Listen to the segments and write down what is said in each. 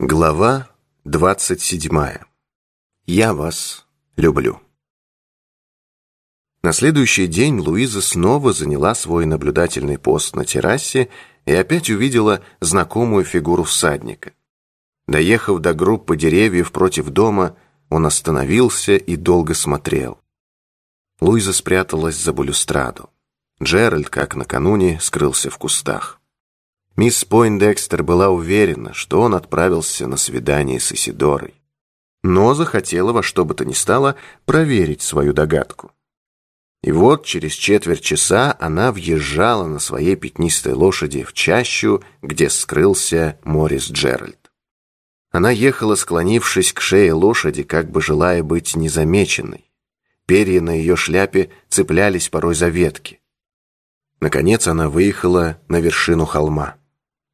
Глава двадцать седьмая. Я вас люблю. На следующий день Луиза снова заняла свой наблюдательный пост на террасе и опять увидела знакомую фигуру всадника. Доехав до группы деревьев против дома, он остановился и долго смотрел. Луиза спряталась за балюстраду. Джеральд, как накануне, скрылся в кустах. Мисс Пойндекстер была уверена, что он отправился на свидание с Исидорой. Но захотела во что бы то ни стало проверить свою догадку. И вот через четверть часа она въезжала на своей пятнистой лошади в чащу, где скрылся Морис Джеральд. Она ехала, склонившись к шее лошади, как бы желая быть незамеченной. Перья на ее шляпе цеплялись порой за ветки. Наконец она выехала на вершину холма.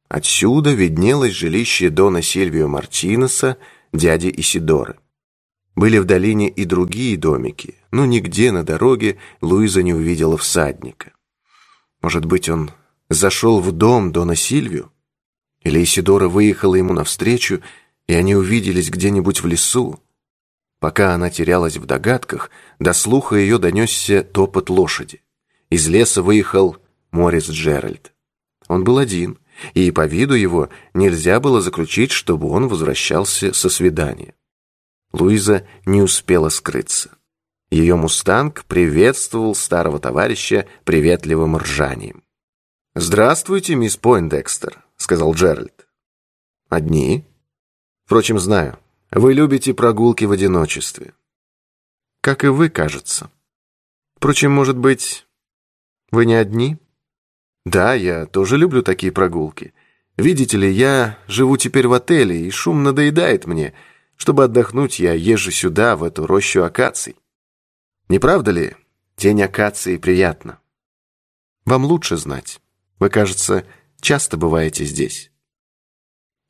Отсюда виднелось жилище Дона Сильвио Мартинеса, дяди Исидоры. Были в долине и другие домики, но нигде на дороге Луиза не увидела всадника. Может быть, он зашел в дом Дона Сильвио? Или Исидора выехала ему навстречу, и они увиделись где-нибудь в лесу? Пока она терялась в догадках, до слуха ее донесся топот лошади. Из леса выехал Морис Джеральд. Он был один — и по виду его нельзя было заключить, чтобы он возвращался со свидания. Луиза не успела скрыться. Ее мустанг приветствовал старого товарища приветливым ржанием. «Здравствуйте, мисс Пойндекстер», — сказал Джеральд. «Одни?» «Впрочем, знаю. Вы любите прогулки в одиночестве». «Как и вы, кажется. Впрочем, может быть, вы не одни?» Да, я тоже люблю такие прогулки. Видите ли, я живу теперь в отеле, и шум надоедает мне. Чтобы отдохнуть, я езжу сюда, в эту рощу акаций. Не правда ли, тень акации приятна? Вам лучше знать. Вы, кажется, часто бываете здесь.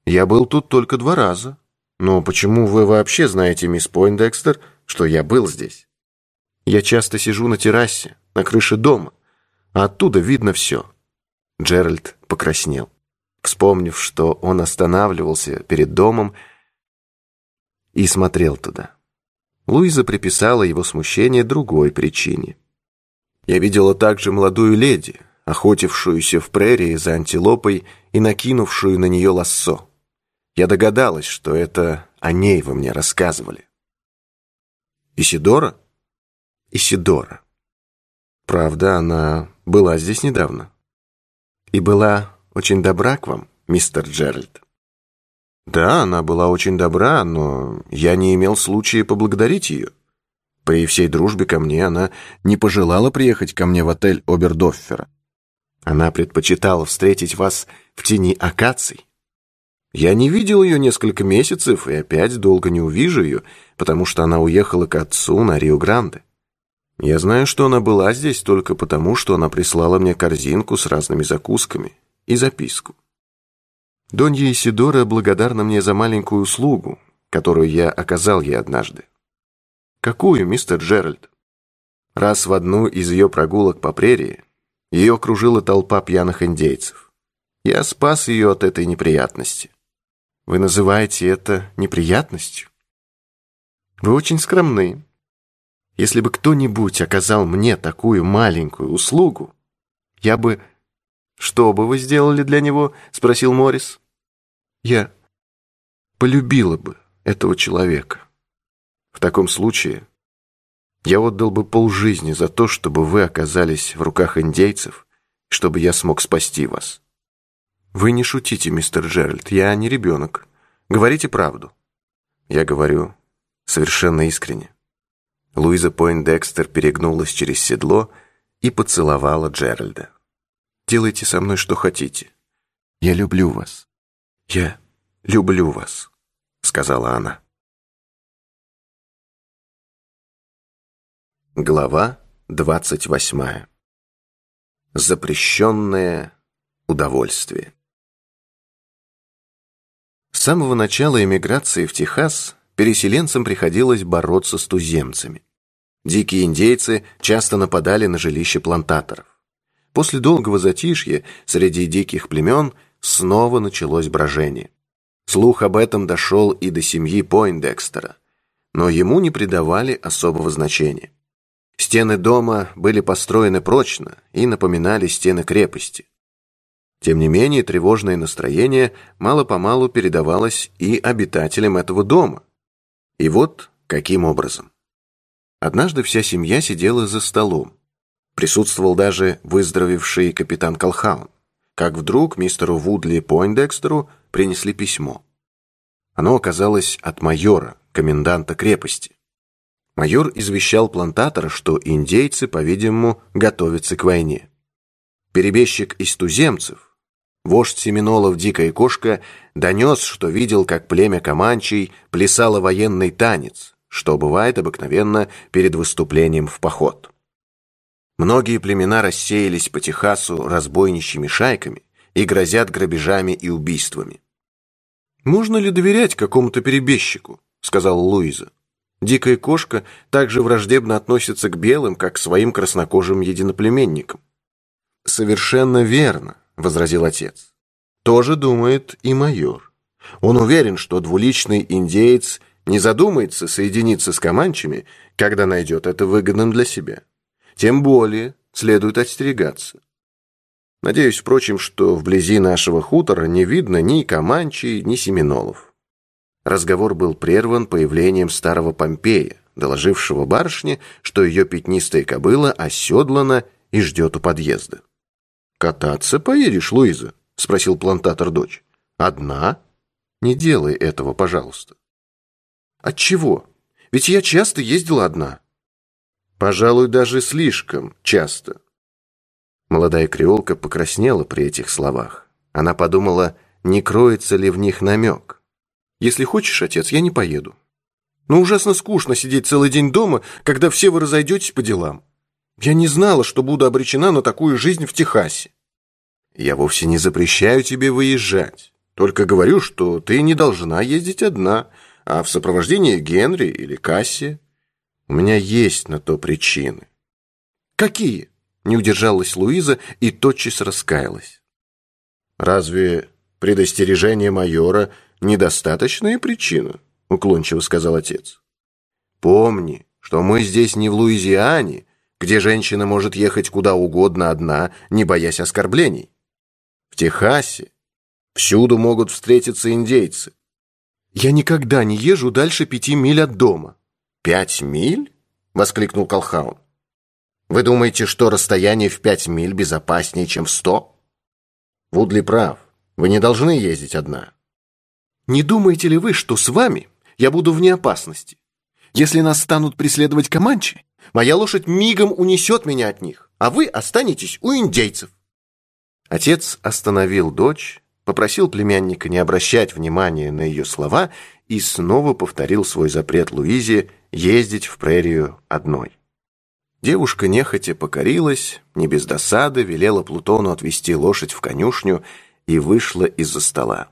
Я был тут только два раза. Но почему вы вообще знаете, мисс Пойндекстер, что я был здесь? Я часто сижу на террасе, на крыше дома, а оттуда видно все. Джеральд покраснел, вспомнив, что он останавливался перед домом и смотрел туда. Луиза приписала его смущение другой причине. Я видела также молодую леди, охотившуюся в прерии за антилопой и накинувшую на нее лассо. Я догадалась, что это о ней вы мне рассказывали. Исидора? Исидора. Правда, она была здесь недавно и была очень добра к вам, мистер Джеральд. Да, она была очень добра, но я не имел случая поблагодарить ее. При всей дружбе ко мне она не пожелала приехать ко мне в отель Обердоффера. Она предпочитала встретить вас в тени акаций. Я не видел ее несколько месяцев и опять долго не увижу ее, потому что она уехала к отцу на Рио-Гранде. Я знаю, что она была здесь только потому, что она прислала мне корзинку с разными закусками и записку. Донья Исидора благодарна мне за маленькую услугу, которую я оказал ей однажды. Какую, мистер Джеральд? Раз в одну из ее прогулок по прерии ее окружила толпа пьяных индейцев. Я спас ее от этой неприятности. Вы называете это неприятностью? Вы очень скромны, если бы кто-нибудь оказал мне такую маленькую услугу, я бы... Что бы вы сделали для него? Спросил Морис. Я полюбила бы этого человека. В таком случае я отдал бы полжизни за то, чтобы вы оказались в руках индейцев, чтобы я смог спасти вас. Вы не шутите, мистер Джеральд, я не ребенок. Говорите правду. Я говорю совершенно искренне. Луиза Пойндекстер перегнулась через седло и поцеловала Джеральда. «Делайте со мной что хотите. Я люблю вас. Я люблю вас», — сказала она. Глава двадцать восьмая. Запрещенное удовольствие. С самого начала эмиграции в Техас переселенцам приходилось бороться с туземцами. Дикие индейцы часто нападали на жилища плантаторов. После долгого затишья среди диких племен снова началось брожение. Слух об этом дошел и до семьи Пойндекстера, но ему не придавали особого значения. Стены дома были построены прочно и напоминали стены крепости. Тем не менее, тревожное настроение мало-помалу передавалось и обитателям этого дома. И вот каким образом. Однажды вся семья сидела за столом. Присутствовал даже выздоровевший капитан Колхаун. Как вдруг мистеру Вудли Пойндекстеру принесли письмо. Оно оказалось от майора, коменданта крепости. Майор извещал плантатора, что индейцы, по-видимому, готовятся к войне. Перебежчик из туземцев, вождь Семенолов Дикая Кошка, донес, что видел, как племя Каманчей плясало военный танец, что бывает обыкновенно перед выступлением в поход. Многие племена рассеялись по Техасу разбойничьими шайками и грозят грабежами и убийствами. «Можно ли доверять какому-то перебежчику?» — сказала Луиза. Дикая кошка также враждебно относится к белым, как к своим краснокожим единоплеменникам. «Совершенно верно», — возразил отец. «Тоже думает и майор. Он уверен, что двуличный индеец не задумается соединиться с команчами, когда найдет это выгодным для себя. Тем более следует остерегаться. Надеюсь, впрочем, что вблизи нашего хутора не видно ни Каманчи, ни Семенолов. Разговор был прерван появлением старого Помпея, доложившего барышне, что ее пятнистая кобыла оседлана и ждет у подъезда. «Кататься поедешь, Луиза?» — спросил плантатор дочь. «Одна? Не делай этого, пожалуйста». «Отчего? Ведь я часто ездила одна». «Пожалуй, даже слишком часто». Молодая креолка покраснела при этих словах. Она подумала, не кроется ли в них намек. «Если хочешь, отец, я не поеду. Но ужасно скучно сидеть целый день дома, когда все вы разойдетесь по делам. Я не знала, что буду обречена на такую жизнь в Техасе». «Я вовсе не запрещаю тебе выезжать. Только говорю, что ты не должна ездить одна, а в сопровождении Генри или Касси. У меня есть на то причины». «Какие?» Не удержалась Луиза и тотчас раскаялась. «Разве предостережение майора – недостаточная причина?» – уклончиво сказал отец. «Помни, что мы здесь не в Луизиане, где женщина может ехать куда угодно одна, не боясь оскорблений. В Техасе всюду могут встретиться индейцы. Я никогда не езжу дальше пяти миль от дома». «Пять миль?» – воскликнул Колхаун. Вы думаете, что расстояние в пять миль безопаснее, чем в сто? Вудли прав. Вы не должны ездить одна. Не думаете ли вы, что с вами я буду вне опасности? Если нас станут преследовать команчи, моя лошадь мигом унесет меня от них, а вы останетесь у индейцев. Отец остановил дочь, попросил племянника не обращать внимания на ее слова и снова повторил свой запрет Луизе ездить в прерию одной. Девушка нехотя покорилась, не без досады велела Плутону отвести лошадь в конюшню и вышла из-за стола.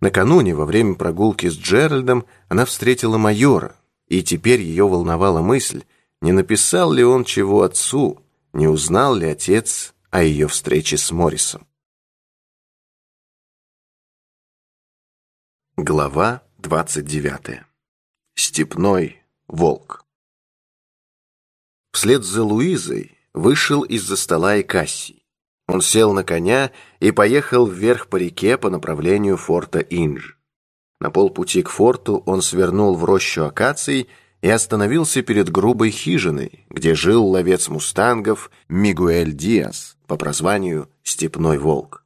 Накануне, во время прогулки с Джеральдом, она встретила майора, и теперь ее волновала мысль, не написал ли он чего отцу, не узнал ли отец о ее встрече с Моррисом. Глава 29. Степной волк. Вслед за Луизой вышел из-за стола и Кассий. Он сел на коня и поехал вверх по реке по направлению форта Инж. На полпути к форту он свернул в рощу акаций и остановился перед грубой хижиной, где жил ловец мустангов Мигуэль Диас по прозванию «Степной волк».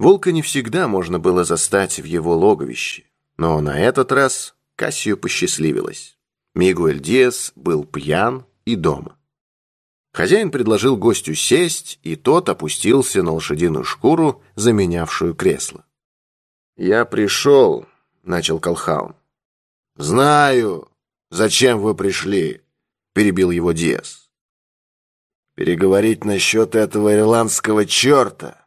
Волка не всегда можно было застать в его логовище, но на этот раз Кассию посчастливилось. Мигуэль Диас был пьян и дома. Хозяин предложил гостю сесть, и тот опустился на лошадиную шкуру, заменявшую кресло. «Я пришел», — начал Колхаун. «Знаю, зачем вы пришли», — перебил его Диас. «Переговорить насчет этого ирландского черта.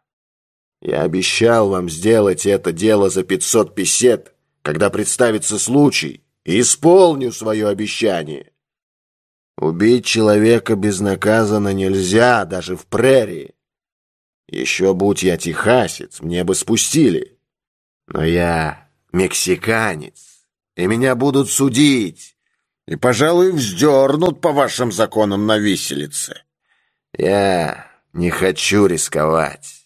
Я обещал вам сделать это дело за пятьсот песет, когда представится случай, и исполню свое обещание. Убить человека безнаказанно нельзя, даже в прерии. Еще будь я техасец, мне бы спустили. Но я мексиканец, и меня будут судить, и, пожалуй, вздернут по вашим законам на виселице. Я не хочу рисковать.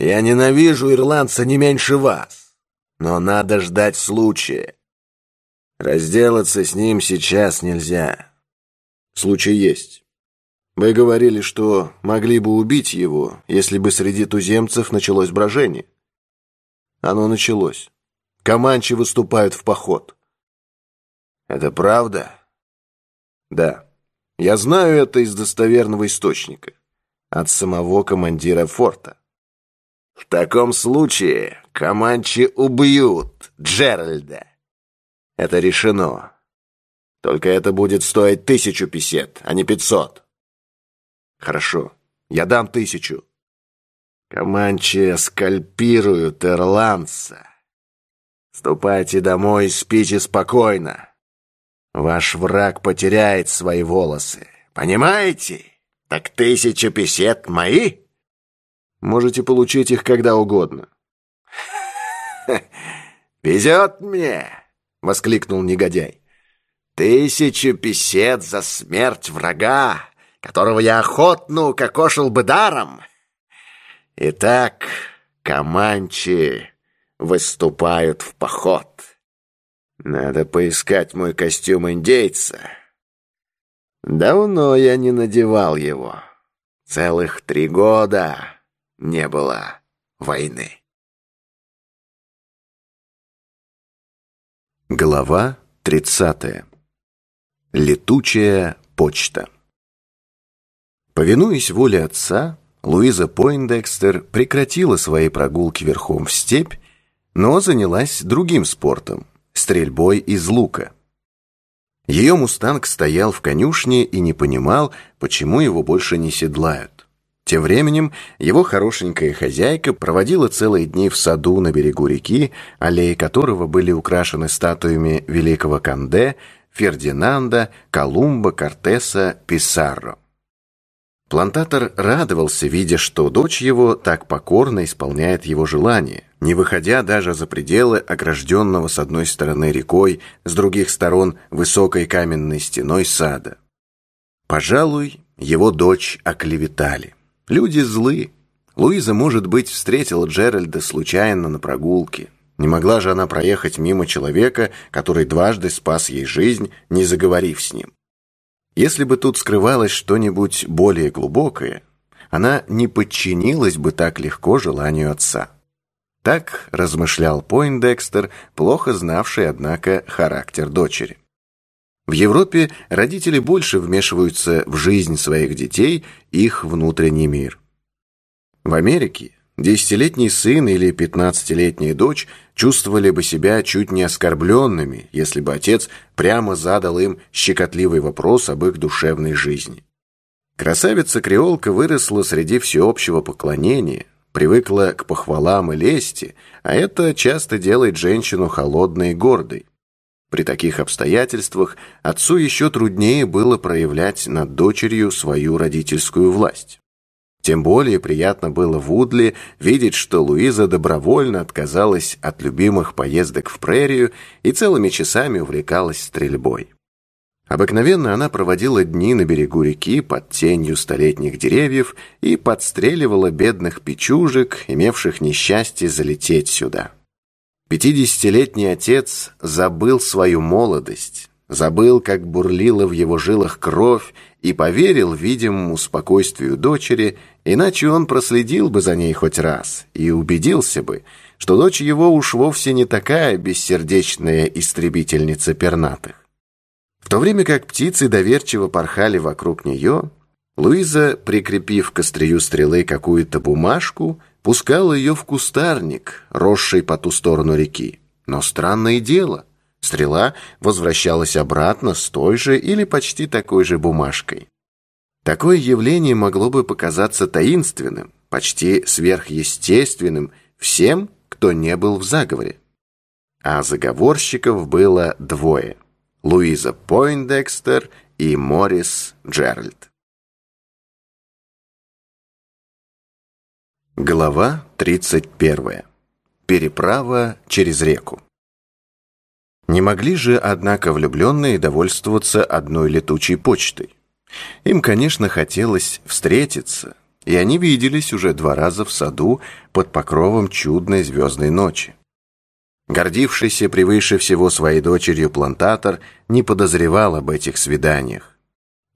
Я ненавижу ирландца не меньше вас, но надо ждать случая. Разделаться с ним сейчас нельзя. Случай есть. Вы говорили, что могли бы убить его, если бы среди туземцев началось брожение. Оно началось. Команчи выступают в поход. Это правда? Да. Я знаю это из достоверного источника. От самого командира форта. В таком случае Команчи убьют Джеральда. Это решено. Только это будет стоить тысячу песет, а не пятьсот. Хорошо, я дам тысячу. Команчи скальпируют ирландца. Ступайте домой и спите спокойно. Ваш враг потеряет свои волосы. Понимаете? Так тысяча песет мои? Можете получить их когда угодно. «Везет мне!» — воскликнул негодяй. «Тысячу песет за смерть врага, которого я охотно укокошил бы даром. Итак, команчи выступают в поход». Надо поискать мой костюм индейца. Давно я не надевал его. Целых три года не было войны. Глава 30. Летучая почта. Повинуясь воле отца, Луиза Пойндекстер прекратила свои прогулки верхом в степь, но занялась другим спортом стрельбой из лука. Ее мустанг стоял в конюшне и не понимал, почему его больше не седлают. Тем временем его хорошенькая хозяйка проводила целые дни в саду на берегу реки, аллеи которого были украшены статуями великого Канде, Фердинанда, Колумба, Кортеса, Писарро. Плантатор радовался, видя, что дочь его так покорно исполняет его желания, не выходя даже за пределы огражденного с одной стороны рекой, с других сторон высокой каменной стеной сада. Пожалуй, его дочь оклеветали. Люди злы. Луиза, может быть, встретила Джеральда случайно на прогулке. Не могла же она проехать мимо человека, который дважды спас ей жизнь, не заговорив с ним. Если бы тут скрывалось что-нибудь более глубокое, она не подчинилась бы так легко желанию отца. Так размышлял Пойндекстер, плохо знавший, однако, характер дочери. В Европе родители больше вмешиваются в жизнь своих детей, их внутренний мир. В Америке Десятилетний сын или пятнадцатилетняя дочь чувствовали бы себя чуть не оскорбленными, если бы отец прямо задал им щекотливый вопрос об их душевной жизни. Красавица-креолка выросла среди всеобщего поклонения, привыкла к похвалам и лести, а это часто делает женщину холодной и гордой. При таких обстоятельствах отцу еще труднее было проявлять над дочерью свою родительскую власть. Тем более приятно было Вудли видеть, что Луиза добровольно отказалась от любимых поездок в прерию и целыми часами увлекалась стрельбой. Обыкновенно она проводила дни на берегу реки под тенью столетних деревьев и подстреливала бедных печужек, имевших несчастье залететь сюда. Пятидесятилетний отец забыл свою молодость, забыл, как бурлила в его жилах кровь и поверил видимому спокойствию дочери, иначе он проследил бы за ней хоть раз и убедился бы, что дочь его уж вовсе не такая бессердечная истребительница пернатых. В то время как птицы доверчиво порхали вокруг нее, Луиза, прикрепив к острию стрелы какую-то бумажку, пускала ее в кустарник, росший по ту сторону реки. Но странное дело, Стрела возвращалась обратно с той же или почти такой же бумажкой. Такое явление могло бы показаться таинственным, почти сверхъестественным всем, кто не был в заговоре. А заговорщиков было двое – Луиза Пойндекстер и Морис Джеральд. Глава 31. Переправа через реку. Не могли же, однако, влюбленные довольствоваться одной летучей почтой. Им, конечно, хотелось встретиться, и они виделись уже два раза в саду под покровом чудной звездной ночи. Гордившийся превыше всего своей дочерью плантатор не подозревал об этих свиданиях.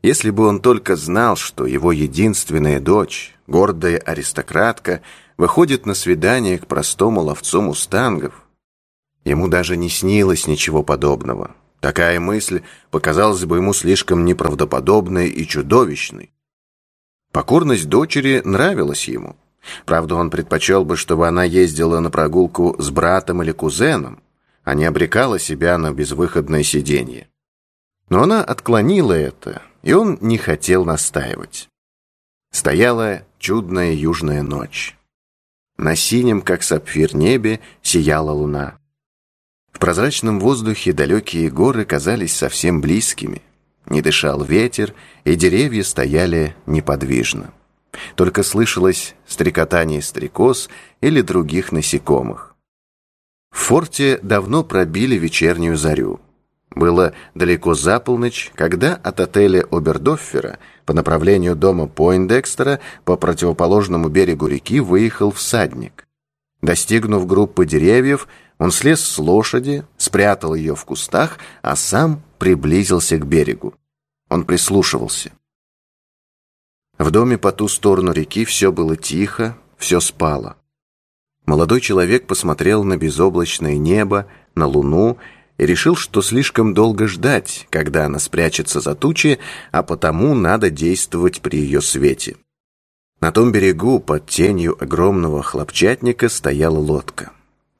Если бы он только знал, что его единственная дочь, гордая аристократка, выходит на свидание к простому ловцу мустангов, ему даже не снилось ничего подобного. Такая мысль показалась бы ему слишком неправдоподобной и чудовищной. Покорность дочери нравилась ему. Правда, он предпочел бы, чтобы она ездила на прогулку с братом или кузеном, а не обрекала себя на безвыходное сиденье. Но она отклонила это, и он не хотел настаивать. Стояла чудная южная ночь. На синем, как сапфир небе, сияла луна. В прозрачном воздухе далекие горы казались совсем близкими. Не дышал ветер, и деревья стояли неподвижно. Только слышалось стрекотание стрекоз или других насекомых. В форте давно пробили вечернюю зарю. Было далеко за полночь, когда от отеля Обердоффера по направлению дома Пойндекстера по противоположному берегу реки выехал всадник. Достигнув группы деревьев, он слез с лошади, спрятал ее в кустах, а сам приблизился к берегу. Он прислушивался. В доме по ту сторону реки все было тихо, все спало. Молодой человек посмотрел на безоблачное небо, на луну и решил, что слишком долго ждать, когда она спрячется за тучи, а потому надо действовать при ее свете. На том берегу под тенью огромного хлопчатника стояла лодка.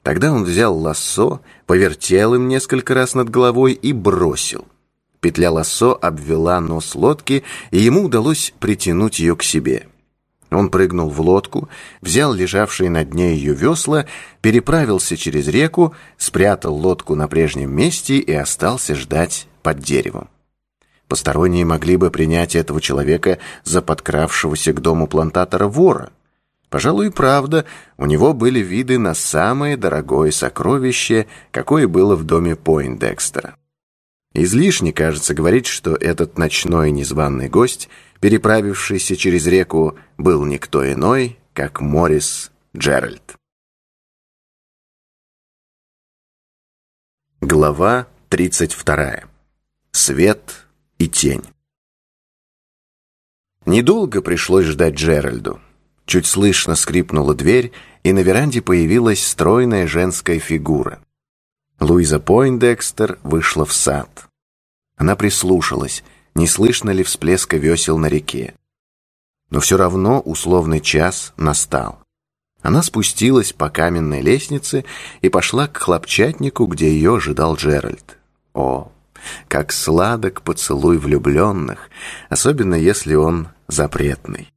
Тогда он взял лассо, повертел им несколько раз над головой и бросил. Петля лассо обвела нос лодки, и ему удалось притянуть ее к себе. Он прыгнул в лодку, взял лежавшие на дне ее весла, переправился через реку, спрятал лодку на прежнем месте и остался ждать под деревом. Посторонние могли бы принять этого человека за подкравшегося к дому плантатора вора. Пожалуй, правда, у него были виды на самое дорогое сокровище, какое было в доме Пойндекстера. Излишне, кажется, говорить, что этот ночной незваный гость, переправившийся через реку, был никто иной, как Морис Джеральд. Глава 32. Свет и тень. Недолго пришлось ждать Джеральду. Чуть слышно скрипнула дверь, и на веранде появилась стройная женская фигура. Луиза Пойндекстер вышла в сад. Она прислушалась, не слышно ли всплеска весел на реке. Но все равно условный час настал. Она спустилась по каменной лестнице и пошла к хлопчатнику, где ее ожидал Джеральд. О, как сладок поцелуй влюбленных, особенно если он запретный.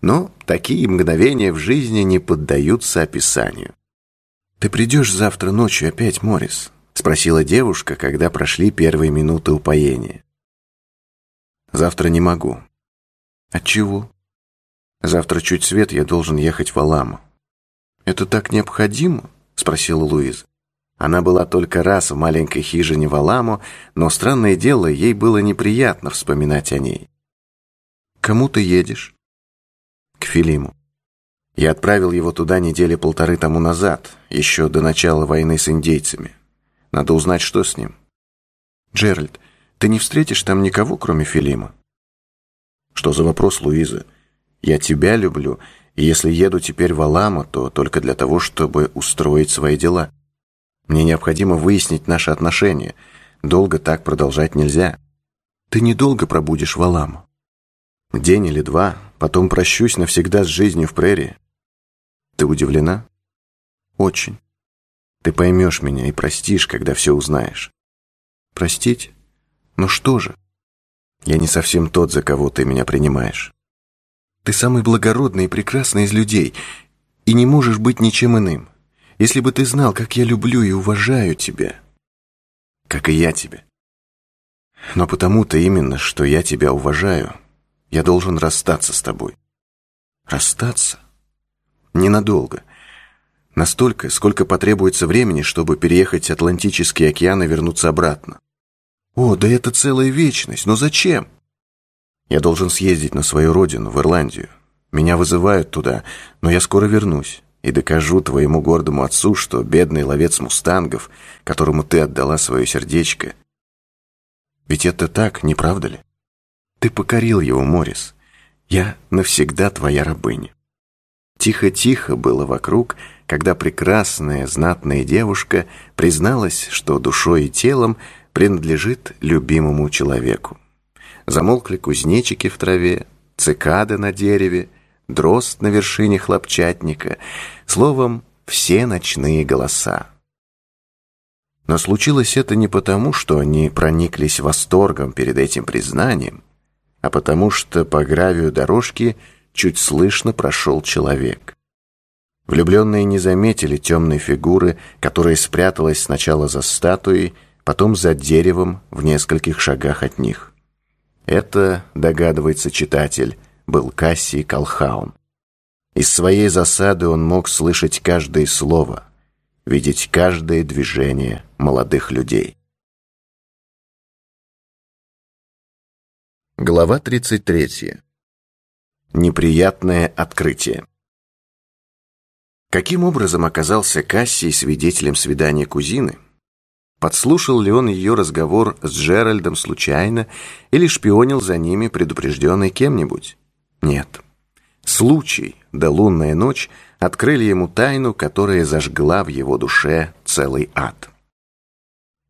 Но такие мгновения в жизни не поддаются описанию. «Ты придешь завтра ночью опять, Морис?» — спросила девушка, когда прошли первые минуты упоения. «Завтра не могу». «Отчего?» «Завтра чуть свет, я должен ехать в Аламу». «Это так необходимо?» — спросила Луиза. Она была только раз в маленькой хижине в Аламу, но, странное дело, ей было неприятно вспоминать о ней. «Кому ты едешь?» «К Филиму». Я отправил его туда недели полторы тому назад, еще до начала войны с индейцами. Надо узнать, что с ним. Джеральд, ты не встретишь там никого, кроме Филима? Что за вопрос, Луиза? Я тебя люблю, и если еду теперь в Алама, то только для того, чтобы устроить свои дела. Мне необходимо выяснить наши отношения. Долго так продолжать нельзя. Ты недолго пробудешь в Аламу. День или два, потом прощусь навсегда с жизнью в прерии. Ты удивлена? Очень. Ты поймешь меня и простишь, когда все узнаешь. Простить? Ну что же? Я не совсем тот, за кого ты меня принимаешь. Ты самый благородный и прекрасный из людей, и не можешь быть ничем иным. Если бы ты знал, как я люблю и уважаю тебя, как и я тебя. Но потому-то именно, что я тебя уважаю, я должен расстаться с тобой. Расстаться? Ненадолго. Настолько, сколько потребуется времени, чтобы переехать Атлантический океан и вернуться обратно. О, да это целая вечность, но зачем? Я должен съездить на свою родину, в Ирландию. Меня вызывают туда, но я скоро вернусь и докажу твоему гордому отцу, что бедный ловец мустангов, которому ты отдала свое сердечко. Ведь это так, не правда ли? Ты покорил его, Морис. Я навсегда твоя рабыня. Тихо-тихо было вокруг, когда прекрасная, знатная девушка призналась, что душой и телом принадлежит любимому человеку. Замолкли кузнечики в траве, цикады на дереве, дрозд на вершине хлопчатника, словом, все ночные голоса. Но случилось это не потому, что они прониклись восторгом перед этим признанием, а потому что по гравию дорожки чуть слышно прошел человек. Влюбленные не заметили темной фигуры, которая спряталась сначала за статуей, потом за деревом в нескольких шагах от них. Это, догадывается читатель, был Кассий Колхаун. Из своей засады он мог слышать каждое слово, видеть каждое движение молодых людей. Глава 33. Неприятное открытие. Каким образом оказался Кассий свидетелем свидания кузины? Подслушал ли он ее разговор с Джеральдом случайно или шпионил за ними, предупрежденный кем-нибудь? Нет. Случай, да лунная ночь, открыли ему тайну, которая зажгла в его душе целый ад.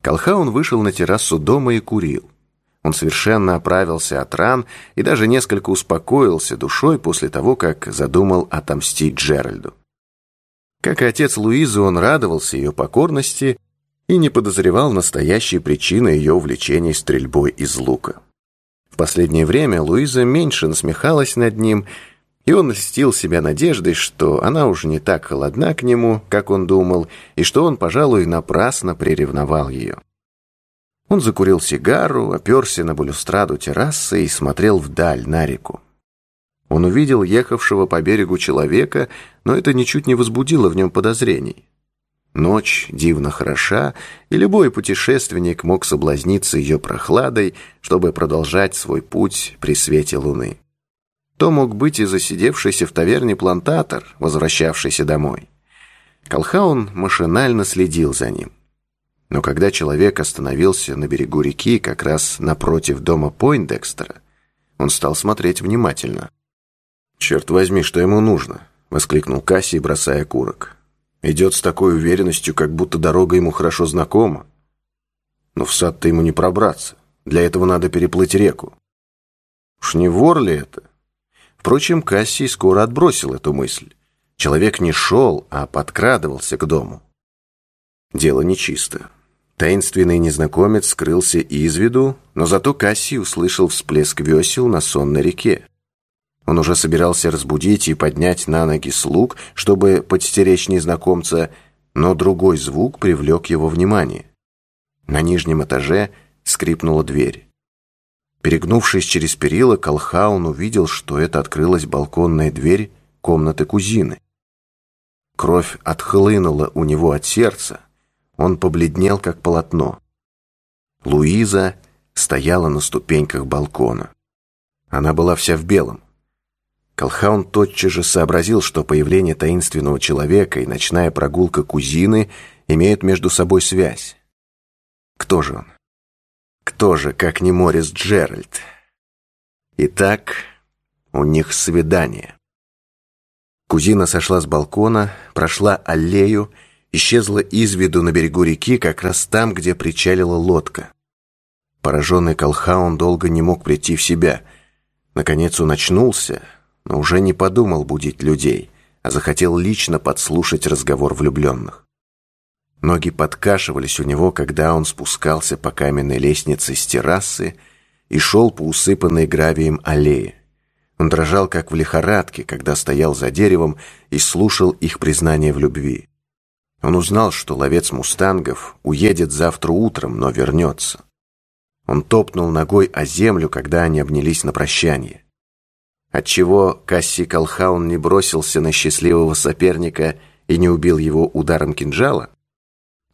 Колхаун вышел на террасу дома и курил. Он совершенно оправился от ран и даже несколько успокоился душой после того, как задумал отомстить Джеральду. Как и отец Луизы, он радовался ее покорности и не подозревал настоящей причины ее увлечений стрельбой из лука. В последнее время Луиза меньше насмехалась над ним, и он льстил себя надеждой, что она уже не так холодна к нему, как он думал, и что он, пожалуй, напрасно приревновал ее. Он закурил сигару, оперся на балюстраду террасы и смотрел вдаль, на реку. Он увидел ехавшего по берегу человека, но это ничуть не возбудило в нем подозрений. Ночь дивно хороша, и любой путешественник мог соблазниться ее прохладой, чтобы продолжать свой путь при свете луны. То мог быть и засидевшийся в таверне плантатор, возвращавшийся домой. Колхаун машинально следил за ним. Но когда человек остановился на берегу реки, как раз напротив дома Пойндекстера, он стал смотреть внимательно. «Черт возьми, что ему нужно?» — воскликнул Касси, бросая курок. Идет с такой уверенностью, как будто дорога ему хорошо знакома. Но в сад-то ему не пробраться. Для этого надо переплыть реку. Уж не вор ли это? Впрочем, Кассий скоро отбросил эту мысль. Человек не шел, а подкрадывался к дому. Дело нечисто. Таинственный незнакомец скрылся из виду, но зато Кассий услышал всплеск весел на сонной реке. Он уже собирался разбудить и поднять на ноги слуг, чтобы подстеречь незнакомца, но другой звук привлек его внимание. На нижнем этаже скрипнула дверь. Перегнувшись через перила, Колхаун увидел, что это открылась балконная дверь комнаты кузины. Кровь отхлынула у него от сердца. Он побледнел, как полотно. Луиза стояла на ступеньках балкона. Она была вся в белом. Колхаун тотчас же сообразил, что появление таинственного человека и ночная прогулка кузины имеют между собой связь. Кто же он? Кто же, как не Морис Джеральд? Итак, у них свидание. Кузина сошла с балкона, прошла аллею, исчезла из виду на берегу реки, как раз там, где причалила лодка. Пораженный Колхаун долго не мог прийти в себя. Наконец он очнулся — но уже не подумал будить людей, а захотел лично подслушать разговор влюбленных. Ноги подкашивались у него, когда он спускался по каменной лестнице с террасы и шел по усыпанной гравием аллее. Он дрожал, как в лихорадке, когда стоял за деревом и слушал их признание в любви. Он узнал, что ловец мустангов уедет завтра утром, но вернется. Он топнул ногой о землю, когда они обнялись на прощание отчего Касси Колхаун не бросился на счастливого соперника и не убил его ударом кинжала?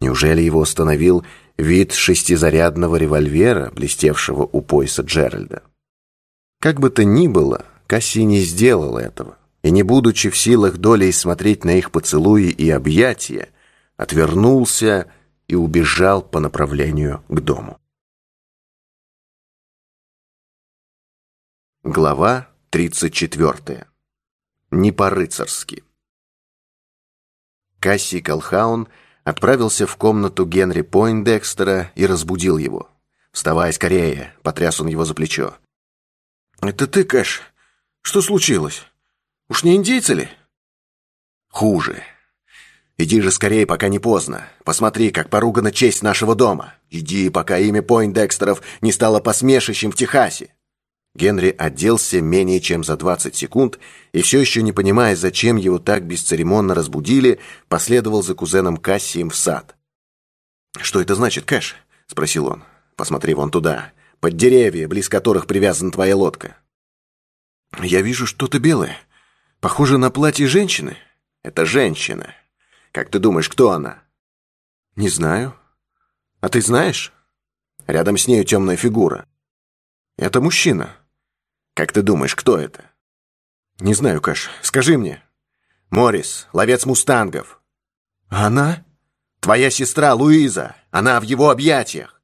Неужели его остановил вид шестизарядного револьвера, блестевшего у пояса Джеральда? Как бы то ни было, Касси не сделал этого, и не будучи в силах долей смотреть на их поцелуи и объятия, отвернулся и убежал по направлению к дому. Глава 34. Не по-рыцарски. Касси Колхаун отправился в комнату Генри Пойндекстера и разбудил его. «Вставай скорее!» — потряс он его за плечо. «Это ты, Кэш? Что случилось? Уж не индейцы ли?» «Хуже. Иди же скорее, пока не поздно. Посмотри, как поругана честь нашего дома. Иди, пока имя Пойндекстеров не стало посмешищем в Техасе». Генри оделся менее чем за 20 секунд и все еще не понимая, зачем его так бесцеремонно разбудили, последовал за кузеном Кассием в сад. «Что это значит, Кэш?» — спросил он. «Посмотри вон туда, под деревья, близ которых привязана твоя лодка». «Я вижу что-то белое. Похоже на платье женщины». «Это женщина. Как ты думаешь, кто она?» «Не знаю. А ты знаешь?» «Рядом с нею темная фигура». «Это мужчина». Как ты думаешь, кто это? Не знаю, Каш. Скажи мне. Морис, ловец мустангов. Она? Твоя сестра Луиза. Она в его объятиях.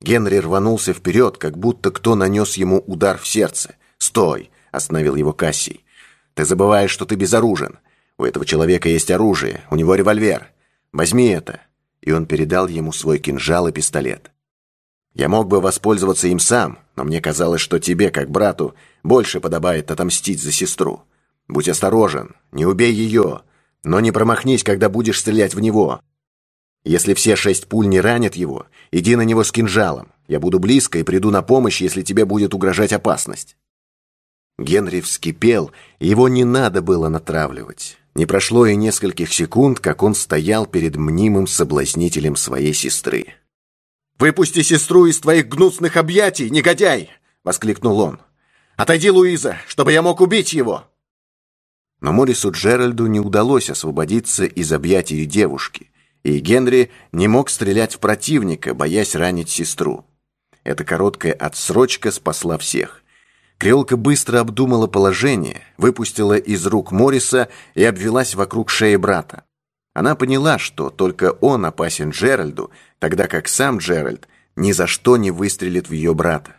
Генри рванулся вперед, как будто кто нанес ему удар в сердце. «Стой!» — остановил его Кассий. «Ты забываешь, что ты безоружен. У этого человека есть оружие, у него револьвер. Возьми это!» И он передал ему свой кинжал и пистолет. «Я мог бы воспользоваться им сам, но мне казалось, что тебе, как брату, больше подобает отомстить за сестру. Будь осторожен, не убей ее, но не промахнись, когда будешь стрелять в него. Если все шесть пуль не ранят его, иди на него с кинжалом. Я буду близко и приду на помощь, если тебе будет угрожать опасность». Генри вскипел, его не надо было натравливать. Не прошло и нескольких секунд, как он стоял перед мнимым соблазнителем своей сестры. «Выпусти сестру из твоих гнусных объятий, негодяй!» — воскликнул он. «Отойди, Луиза, чтобы я мог убить его!» Но Морису Джеральду не удалось освободиться из объятий девушки, и Генри не мог стрелять в противника, боясь ранить сестру. Эта короткая отсрочка спасла всех. Креолка быстро обдумала положение, выпустила из рук Морриса и обвелась вокруг шеи брата. Она поняла, что только он опасен Джеральду, тогда как сам Джеральд ни за что не выстрелит в ее брата.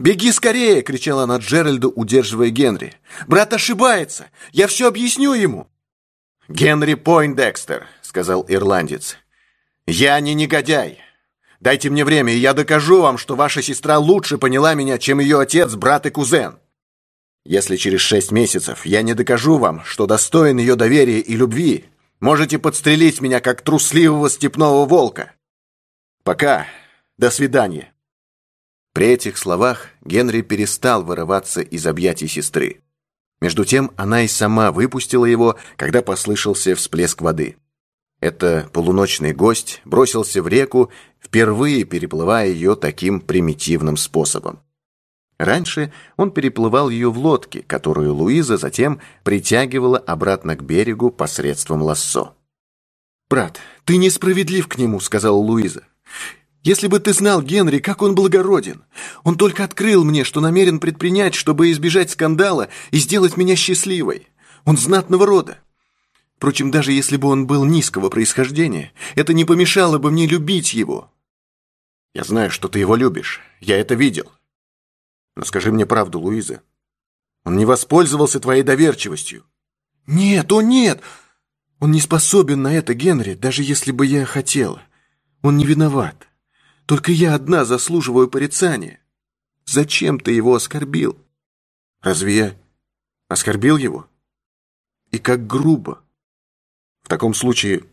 «Беги скорее!» — кричала она Джеральду, удерживая Генри. «Брат ошибается! Я все объясню ему!» «Генри Пойндекстер», — сказал ирландец. «Я не негодяй. Дайте мне время, и я докажу вам, что ваша сестра лучше поняла меня, чем ее отец, брат и кузен. Если через шесть месяцев я не докажу вам, что достоин ее доверия и любви, Можете подстрелить меня, как трусливого степного волка. Пока. До свидания». При этих словах Генри перестал вырываться из объятий сестры. Между тем она и сама выпустила его, когда послышался всплеск воды. Это полуночный гость бросился в реку, впервые переплывая ее таким примитивным способом. Раньше он переплывал ее в лодке, которую Луиза затем притягивала обратно к берегу посредством лассо. «Брат, ты несправедлив к нему», — сказала Луиза. «Если бы ты знал, Генри, как он благороден. Он только открыл мне, что намерен предпринять, чтобы избежать скандала и сделать меня счастливой. Он знатного рода. Впрочем, даже если бы он был низкого происхождения, это не помешало бы мне любить его». «Я знаю, что ты его любишь. Я это видел. Но скажи мне правду, Луиза. Он не воспользовался твоей доверчивостью. Нет, о нет! Он не способен на это, Генри, даже если бы я хотела. Он не виноват. Только я одна заслуживаю порицания. Зачем ты его оскорбил? Разве я оскорбил его? И как грубо. В таком случае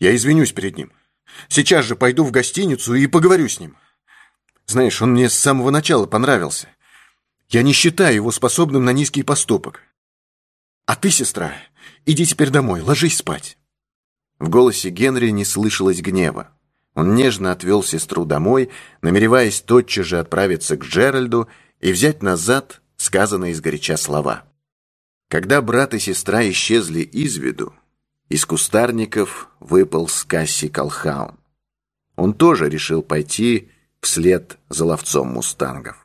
я извинюсь перед ним. Сейчас же пойду в гостиницу и поговорю с ним. Знаешь, он мне с самого начала понравился. Я не считаю его способным на низкий поступок. А ты, сестра, иди теперь домой, ложись спать». В голосе Генри не слышалось гнева. Он нежно отвел сестру домой, намереваясь тотчас же отправиться к Джеральду и взять назад сказанные изгоряча слова. Когда брат и сестра исчезли из виду, Из кустарников выпал Скасси Колхаун. Он тоже решил пойти вслед за ловцом мустангов.